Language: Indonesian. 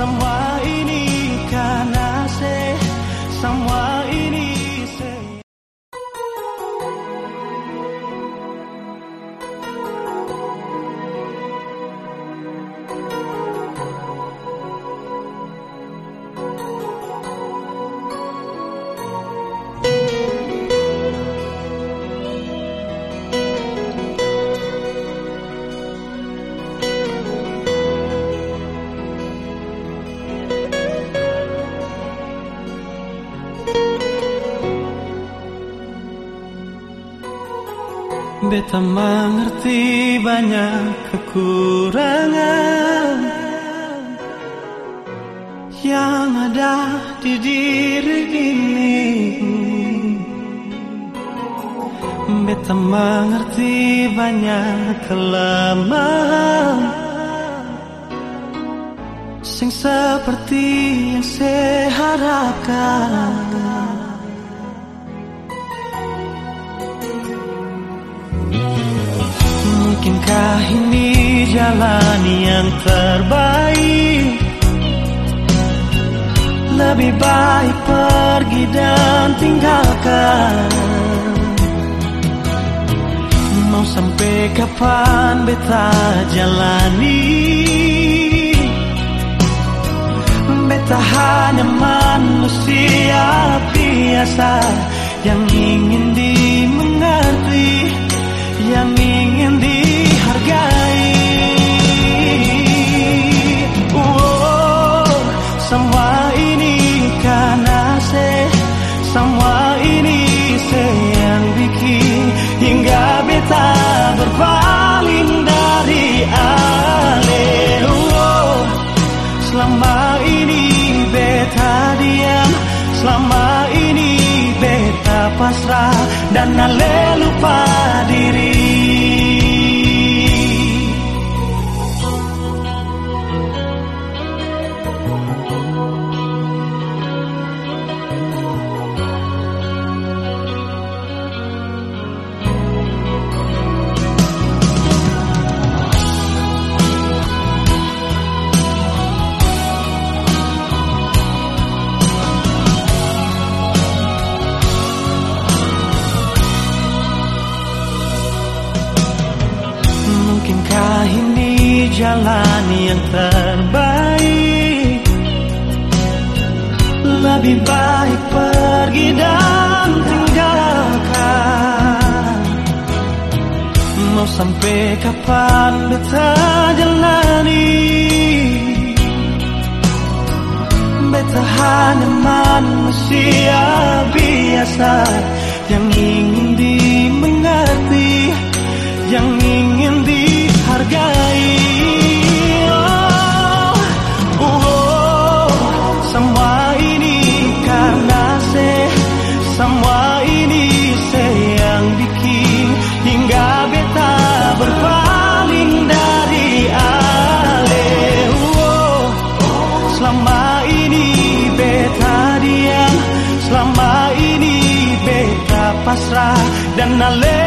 someone Beta mengerti banyak kekurangan Yang ada di diri ini. Beta mengerti banyak kelemahan Sing seperti yang saya harapkan Mungkinkah ini jalan yang terbaik? Lebih baik pergi dan tinggalkan. Mau sampai kapan beta jalani? Beta hanya manusia biasa Yang ingin dimengerti Yang Semua ini saya yang bikin Hingga beta berpaling dari alih oh, Selama ini beta diam Selama ini beta pasrah Dan ale lupa jalan yang terbaik. Lebih baik pergi dan tinggalkan. Mau sampai kapan beta jalani? Beta hanya manusia biasa Yang ingin pasrah Dan alih